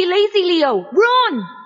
be lazy, Leo. Run!